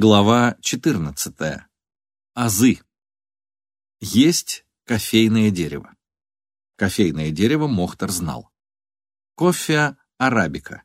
Глава 14. Азы. Есть кофейное дерево. Кофейное дерево Мохтар знал. Кофе арабика.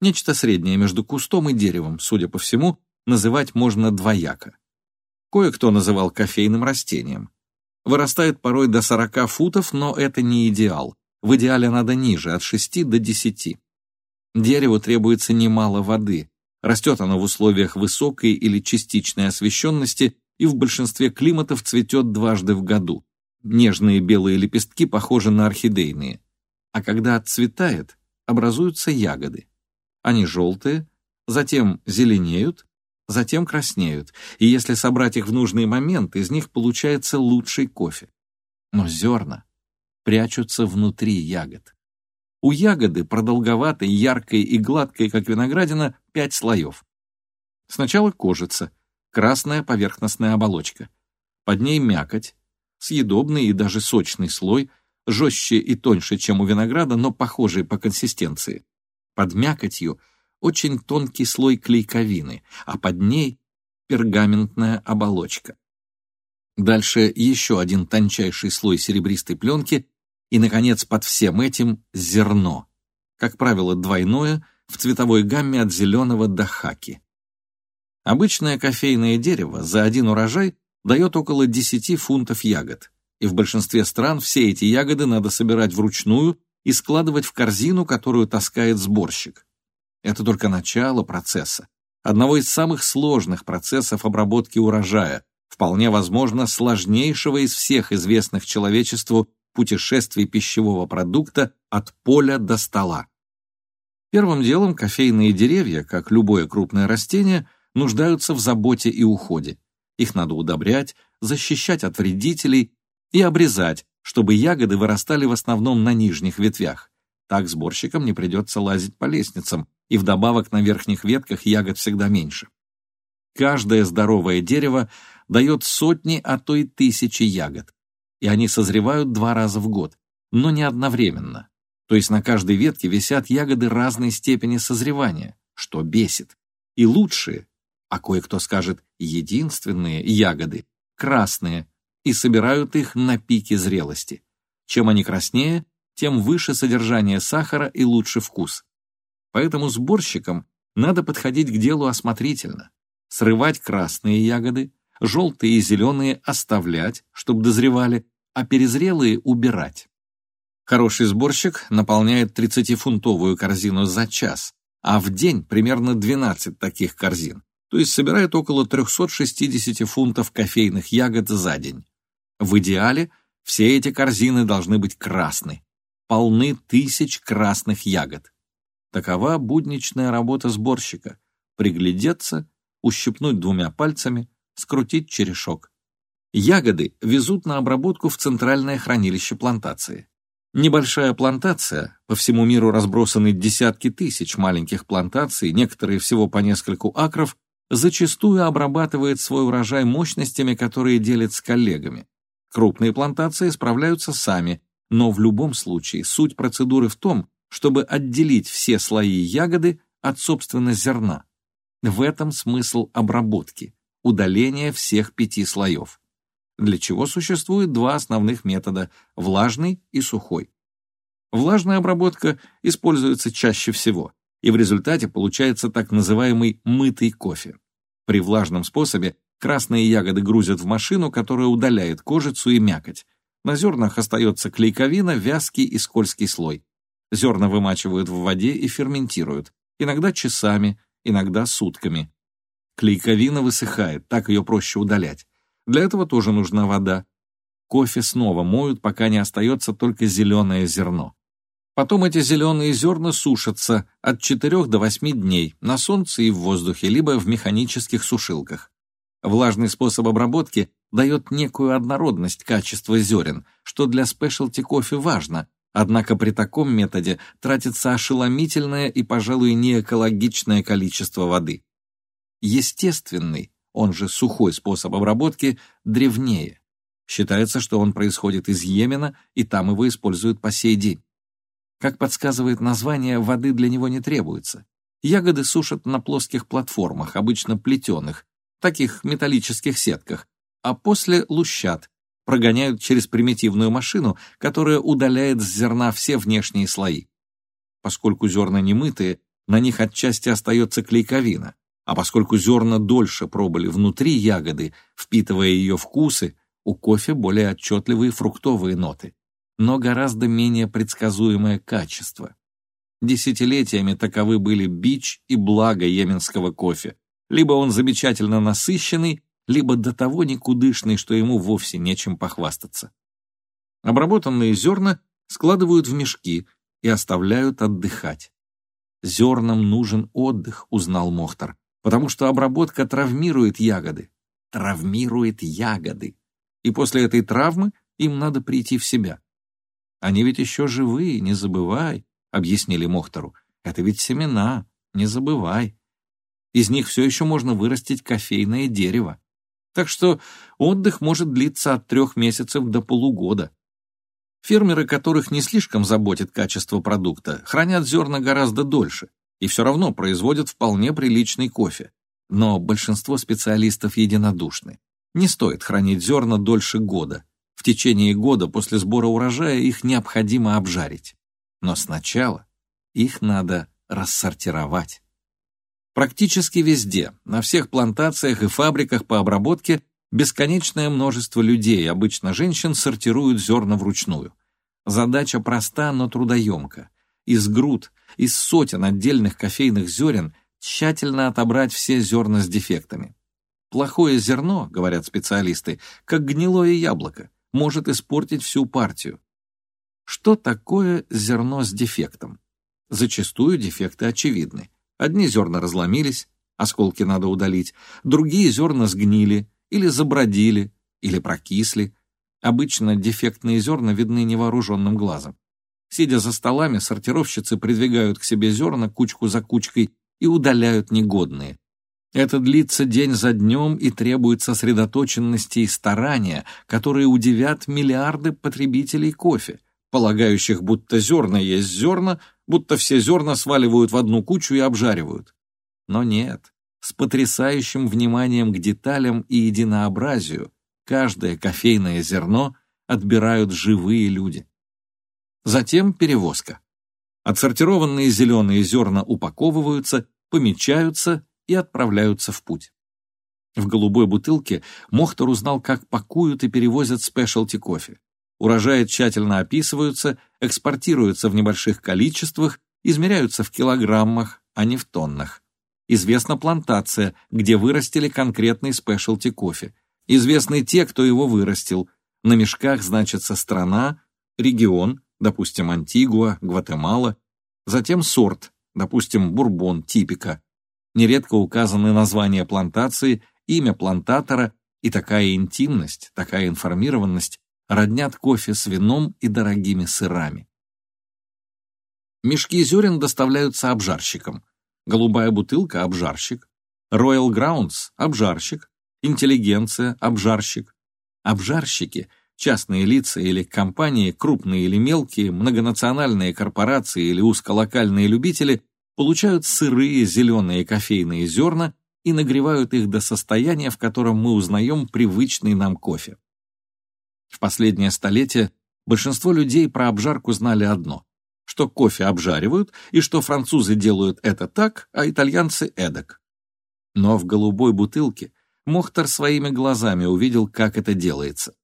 Нечто среднее между кустом и деревом, судя по всему, называть можно двояко. Кое-кто называл кофейным растением. Вырастает порой до 40 футов, но это не идеал. В идеале надо ниже, от 6 до 10. Дереву требуется немало воды – Растет оно в условиях высокой или частичной освещенности и в большинстве климатов цветет дважды в году. Нежные белые лепестки похожи на орхидейные. А когда отцветает, образуются ягоды. Они желтые, затем зеленеют, затем краснеют, и если собрать их в нужный момент, из них получается лучший кофе. Но зерна прячутся внутри ягод. У ягоды, продолговатой, яркой и гладкой, как виноградина, пять слоев. Сначала кожица, красная поверхностная оболочка. Под ней мякоть, съедобный и даже сочный слой, жестче и тоньше, чем у винограда, но похожий по консистенции. Под мякотью очень тонкий слой клейковины, а под ней пергаментная оболочка. Дальше еще один тончайший слой серебристой пленки и, наконец, под всем этим зерно, как правило, двойное, в цветовой гамме от зеленого до хаки. Обычное кофейное дерево за один урожай дает около 10 фунтов ягод, и в большинстве стран все эти ягоды надо собирать вручную и складывать в корзину, которую таскает сборщик. Это только начало процесса, одного из самых сложных процессов обработки урожая, вполне возможно, сложнейшего из всех известных человечеству путешествий пищевого продукта от поля до стола. Первым делом кофейные деревья, как любое крупное растение, нуждаются в заботе и уходе. Их надо удобрять, защищать от вредителей и обрезать, чтобы ягоды вырастали в основном на нижних ветвях. Так сборщикам не придется лазить по лестницам, и вдобавок на верхних ветках ягод всегда меньше. Каждое здоровое дерево дает сотни, а то и тысячи ягод и они созревают два раза в год, но не одновременно. То есть на каждой ветке висят ягоды разной степени созревания, что бесит. И лучшие, а кое-кто скажет единственные ягоды, красные, и собирают их на пике зрелости. Чем они краснее, тем выше содержание сахара и лучше вкус. Поэтому сборщикам надо подходить к делу осмотрительно, срывать красные ягоды, желтые и зеленые оставлять, чтобы дозревали, а перезрелые убирать. Хороший сборщик наполняет 30-фунтовую корзину за час, а в день примерно 12 таких корзин, то есть собирает около 360 фунтов кофейных ягод за день. В идеале все эти корзины должны быть красны, полны тысяч красных ягод. Такова будничная работа сборщика – приглядеться, ущипнуть двумя пальцами, скрутить черешок. Ягоды везут на обработку в центральное хранилище плантации. Небольшая плантация, по всему миру разбросаны десятки тысяч маленьких плантаций, некоторые всего по нескольку акров, зачастую обрабатывает свой урожай мощностями, которые делит с коллегами. Крупные плантации справляются сами, но в любом случае суть процедуры в том, чтобы отделить все слои ягоды от, собственно, зерна. В этом смысл обработки – удаление всех пяти слоев для чего существует два основных метода – влажный и сухой. Влажная обработка используется чаще всего, и в результате получается так называемый мытый кофе. При влажном способе красные ягоды грузят в машину, которая удаляет кожицу и мякоть. На зернах остается клейковина, вязкий и скользкий слой. Зерна вымачивают в воде и ферментируют, иногда часами, иногда сутками. Клейковина высыхает, так ее проще удалять. Для этого тоже нужна вода. Кофе снова моют, пока не остается только зеленое зерно. Потом эти зеленые зерна сушатся от 4 до 8 дней на солнце и в воздухе, либо в механических сушилках. Влажный способ обработки дает некую однородность качества зерен, что для спешлти кофе важно, однако при таком методе тратится ошеломительное и, пожалуй, неэкологичное количество воды. Естественный, он же сухой способ обработки, древнее. Считается, что он происходит из Йемена, и там его используют по сей день. Как подсказывает название, воды для него не требуется. Ягоды сушат на плоских платформах, обычно плетеных, таких металлических сетках, а после лущат, прогоняют через примитивную машину, которая удаляет с зерна все внешние слои. Поскольку зерна не мытые, на них отчасти остается клейковина, а поскольку зерна дольше пробыли внутри ягоды, впитывая ее вкусы, у кофе более отчетливые фруктовые ноты, но гораздо менее предсказуемое качество. Десятилетиями таковы были бич и благо йеменского кофе. Либо он замечательно насыщенный, либо до того никудышный, что ему вовсе нечем похвастаться. Обработанные зерна складывают в мешки и оставляют отдыхать. Зернам нужен отдых, узнал Мохтар, потому что обработка травмирует ягоды. Травмирует ягоды. И после этой травмы им надо прийти в себя. Они ведь еще живые, не забывай, объяснили Мохтору. Это ведь семена, не забывай. Из них все еще можно вырастить кофейное дерево. Так что отдых может длиться от трех месяцев до полугода. Фермеры, которых не слишком заботит качество продукта, хранят зерна гораздо дольше и все равно производят вполне приличный кофе. Но большинство специалистов единодушны. Не стоит хранить зерна дольше года. В течение года после сбора урожая их необходимо обжарить. Но сначала их надо рассортировать. Практически везде, на всех плантациях и фабриках по обработке бесконечное множество людей, обычно женщин, сортируют зерна вручную. Задача проста, но трудоемка. Из груд, из сотен отдельных кофейных зерен тщательно отобрать все зерна с дефектами. Плохое зерно, говорят специалисты, как гнилое яблоко, может испортить всю партию. Что такое зерно с дефектом? Зачастую дефекты очевидны. Одни зерна разломились, осколки надо удалить, другие зерна сгнили или забродили, или прокисли. Обычно дефектные зерна видны невооруженным глазом. Сидя за столами, сортировщицы придвигают к себе зерна кучку за кучкой и удаляют негодные. Это длится день за днем и требует сосредоточенности и старания, которые удивят миллиарды потребителей кофе, полагающих, будто зерна есть зерна, будто все зерна сваливают в одну кучу и обжаривают. Но нет, с потрясающим вниманием к деталям и единообразию каждое кофейное зерно отбирают живые люди. Затем перевозка. Отсортированные зеленые зерна упаковываются, помечаются и отправляются в путь. В голубой бутылке Мохтар узнал, как пакуют и перевозят спешлти кофе. Урожаи тщательно описываются, экспортируются в небольших количествах, измеряются в килограммах, а не в тоннах. Известна плантация, где вырастили конкретный спешлти кофе. Известны те, кто его вырастил. На мешках значится страна, регион, допустим, Антигуа, Гватемала, затем сорт, допустим, бурбон, типика. Нередко указаны названия плантации, имя плантатора и такая интимность, такая информированность роднят кофе с вином и дорогими сырами. Мешки зерен доставляются обжарщикам. Голубая бутылка – обжарщик. Royal Grounds – обжарщик. Интеллигенция – обжарщик. Обжарщики – частные лица или компании, крупные или мелкие, многонациональные корпорации или узколокальные любители получают сырые зеленые кофейные зерна и нагревают их до состояния, в котором мы узнаем привычный нам кофе. В последнее столетие большинство людей про обжарку знали одно, что кофе обжаривают и что французы делают это так, а итальянцы эдак. Но в голубой бутылке Мохтар своими глазами увидел, как это делается.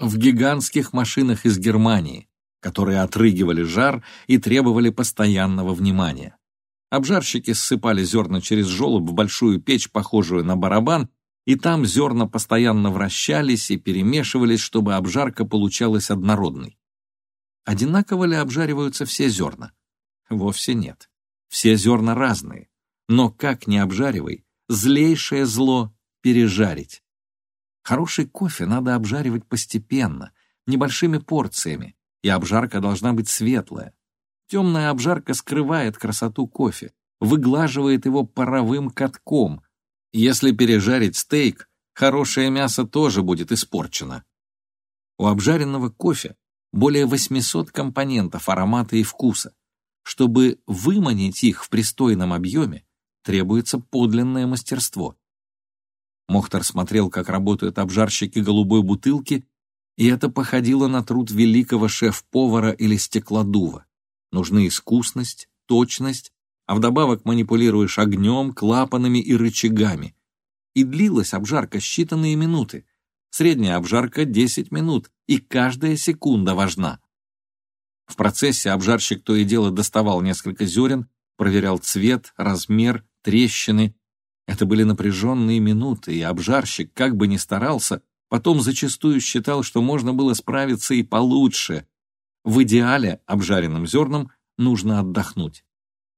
В гигантских машинах из Германии, которые отрыгивали жар и требовали постоянного внимания. Обжарщики ссыпали зерна через желоб в большую печь, похожую на барабан, и там зерна постоянно вращались и перемешивались, чтобы обжарка получалась однородной. Одинаково ли обжариваются все зерна? Вовсе нет. Все зерна разные. Но как не обжаривай, злейшее зло — пережарить. Хороший кофе надо обжаривать постепенно, небольшими порциями, и обжарка должна быть светлая. Темная обжарка скрывает красоту кофе, выглаживает его паровым катком, если пережарить стейк, хорошее мясо тоже будет испорчено. У обжаренного кофе более 800 компонентов аромата и вкуса. Чтобы выманить их в пристойном объеме, требуется подлинное мастерство. Мохтар смотрел, как работают обжарщики голубой бутылки, и это походило на труд великого шеф-повара или стеклодува. Нужны искусность, точность, а вдобавок манипулируешь огнем, клапанами и рычагами. И длилась обжарка считанные минуты. Средняя обжарка — 10 минут, и каждая секунда важна. В процессе обжарщик то и дело доставал несколько зерен, проверял цвет, размер, трещины. Это были напряженные минуты, и обжарщик, как бы ни старался, потом зачастую считал, что можно было справиться и получше. В идеале обжаренным зернам нужно отдохнуть.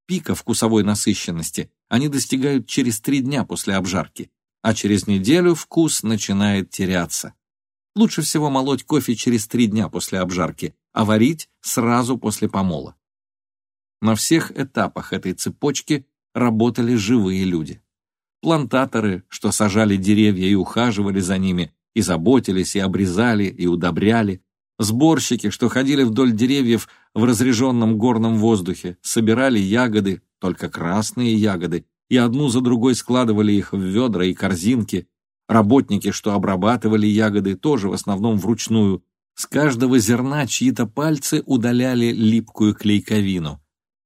Пика вкусовой насыщенности они достигают через три дня после обжарки, а через неделю вкус начинает теряться. Лучше всего молоть кофе через три дня после обжарки, а варить сразу после помола. На всех этапах этой цепочки работали живые люди. Плантаторы, что сажали деревья и ухаживали за ними, и заботились, и обрезали, и удобряли. Сборщики, что ходили вдоль деревьев в разреженном горном воздухе, собирали ягоды, только красные ягоды, и одну за другой складывали их в ведра и корзинки. Работники, что обрабатывали ягоды, тоже в основном вручную. С каждого зерна чьи-то пальцы удаляли липкую клейковину.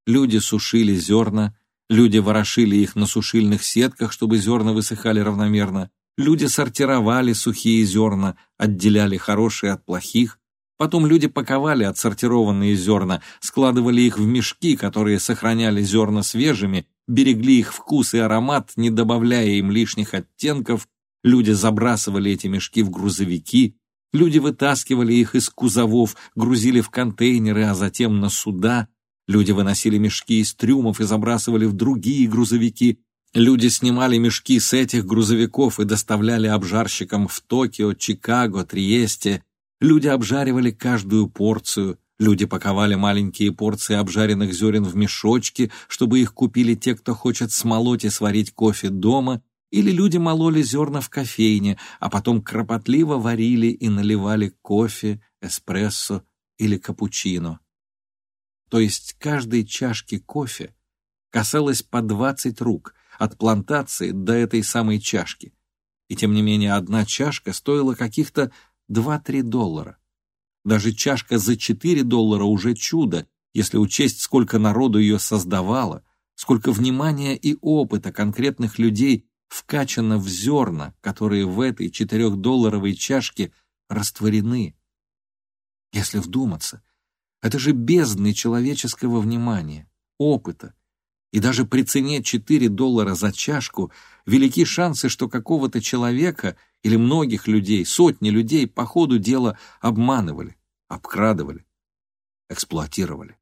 Люди сушили зерна, люди ворошили их на сушильных сетках, чтобы зерна высыхали равномерно. Люди сортировали сухие зерна, отделяли хорошие от плохих. Потом люди паковали отсортированные зерна, складывали их в мешки, которые сохраняли зерна свежими, берегли их вкус и аромат, не добавляя им лишних оттенков. Люди забрасывали эти мешки в грузовики, люди вытаскивали их из кузовов, грузили в контейнеры, а затем на суда. Люди выносили мешки из трюмов и забрасывали в другие грузовики, Люди снимали мешки с этих грузовиков и доставляли обжарщикам в Токио, Чикаго, Триесте. Люди обжаривали каждую порцию. Люди паковали маленькие порции обжаренных зерен в мешочки, чтобы их купили те, кто хочет смолоть и сварить кофе дома, или люди мололи зерна в кофейне, а потом кропотливо варили и наливали кофе, эспрессо или капучино. То есть каждой чашки кофе касалось по 20 рук, от плантации до этой самой чашки. И тем не менее одна чашка стоила каких-то 2-3 доллара. Даже чашка за 4 доллара уже чудо, если учесть, сколько народу ее создавало, сколько внимания и опыта конкретных людей вкачано в зерна, которые в этой четырехдолларовой чашке растворены. Если вдуматься, это же бездны человеческого внимания, опыта, и даже при цене 4 доллара за чашку велики шансы, что какого-то человека или многих людей, сотни людей по ходу дела обманывали, обкрадывали, эксплуатировали.